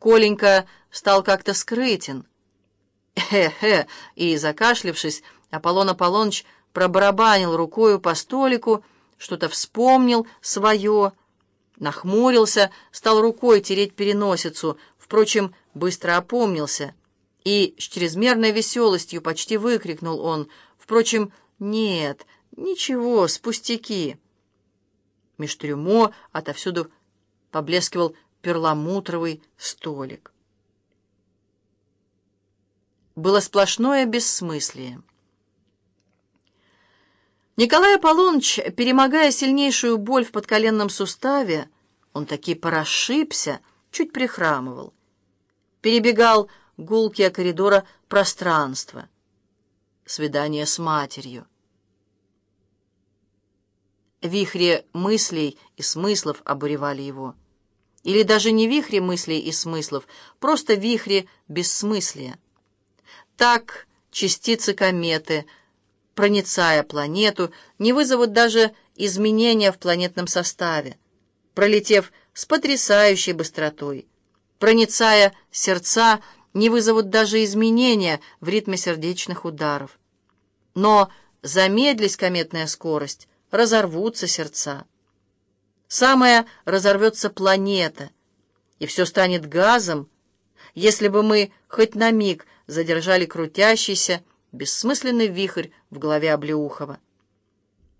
Коленька стал как-то скрытен. Хе-хе, и, закашлившись, Аполлон Аполлоныч пробарабанил рукою по столику, что-то вспомнил свое, нахмурился, стал рукой тереть переносицу, впрочем, быстро опомнился. И с чрезмерной веселостью почти выкрикнул он, впрочем, «Нет, ничего, с пустяки». Меж трюмо отовсюду поблескивал перламутровый столик. Было сплошное бессмыслие. Николай Аполлоныч, перемогая сильнейшую боль в подколенном суставе, он таки порасшибся, чуть прихрамывал. Перебегал гулкие коридора пространства. Свидание с матерью. Вихри мыслей и смыслов обуревали его. Или даже не вихри мыслей и смыслов, просто вихри бессмыслия. Так частицы кометы, проницая планету, не вызовут даже изменения в планетном составе, пролетев с потрясающей быстротой. Проницая сердца, не вызовут даже изменения в ритме сердечных ударов. Но замедлись кометная скорость, разорвутся сердца. Самая разорвется планета, и все станет газом, если бы мы хоть на миг задержали крутящийся, бессмысленный вихрь в голове Облеухова.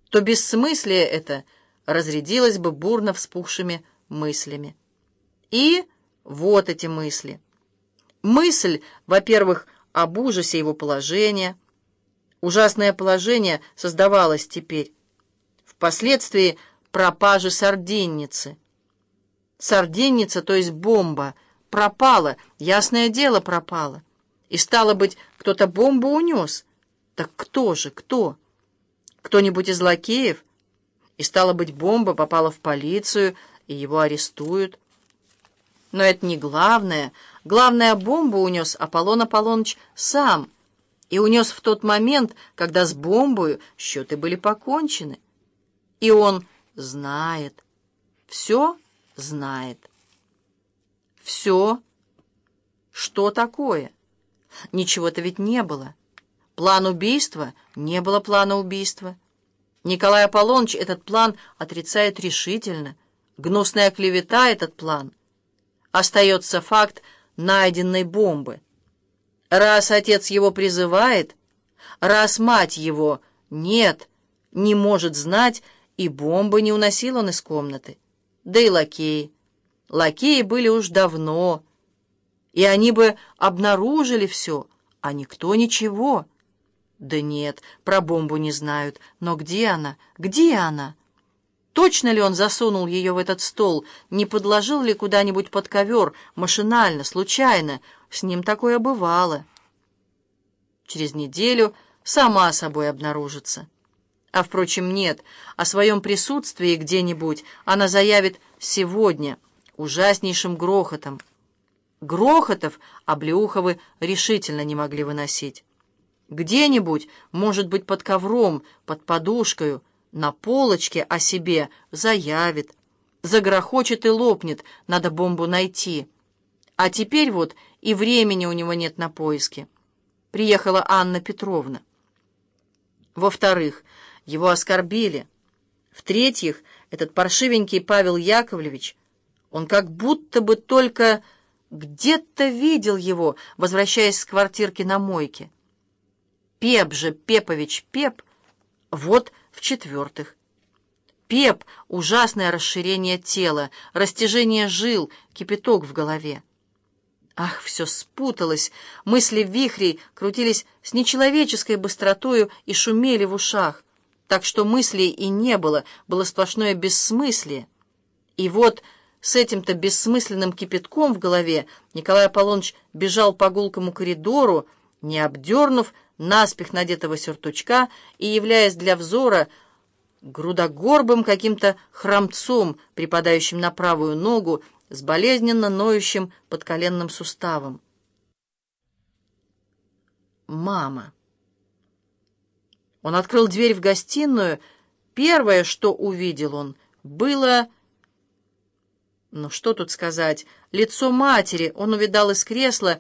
То бессмыслие это разрядилось бы бурно вспухшими мыслями. И вот эти мысли. Мысль, во-первых, об ужасе его положения. Ужасное положение создавалось теперь. Впоследствии пропажи сардинницы. Сардинница, то есть бомба, пропала, ясное дело пропала. И, стало быть, кто-то бомбу унес. Так кто же, кто? Кто-нибудь из лакеев? И, стало быть, бомба попала в полицию, и его арестуют. Но это не главное. Главное, бомбу унес Аполлон Аполлоныч сам. И унес в тот момент, когда с бомбою счеты были покончены. И он знает. Все знает. Все. Что такое? Ничего-то ведь не было. План убийства? Не было плана убийства. Николай Аполлоныч этот план отрицает решительно. Гнусная клевета этот план. Остается факт найденной бомбы. Раз отец его призывает, раз мать его нет, не может знать, и бомбы не уносил он из комнаты. Да и лакеи. Лакеи были уж давно, и они бы обнаружили все, а никто ничего. Да нет, про бомбу не знают. Но где она? Где она? Точно ли он засунул ее в этот стол? Не подложил ли куда-нибудь под ковер, машинально, случайно? С ним такое бывало. Через неделю сама собой обнаружится. А, впрочем, нет, о своем присутствии где-нибудь она заявит сегодня ужаснейшим грохотом. Грохотов Облеуховы решительно не могли выносить. Где-нибудь, может быть, под ковром, под подушкой, на полочке о себе заявит. Загрохочет и лопнет, надо бомбу найти. А теперь вот и времени у него нет на поиски. Приехала Анна Петровна. Во-вторых, его оскорбили. В-третьих, этот паршивенький Павел Яковлевич, он как будто бы только где-то видел его, возвращаясь с квартирки на мойке. Пеп же, Пепович Пеп, вот в-четвертых. Пеп — ужасное расширение тела, растяжение жил, кипяток в голове. Ах, все спуталось, мысли вихрей крутились с нечеловеческой быстротою и шумели в ушах, так что мыслей и не было, было сплошное бессмыслие. И вот с этим-то бессмысленным кипятком в голове Николай Аполлоныч бежал по гулкому коридору, не обдернув наспех надетого сюртучка и являясь для взора грудогорбым каким-то хромцом, припадающим на правую ногу, с болезненно ноющим подколенным суставом. Мама. Он открыл дверь в гостиную. Первое, что увидел он, было Ну что тут сказать? Лицо матери он увидал из кресла,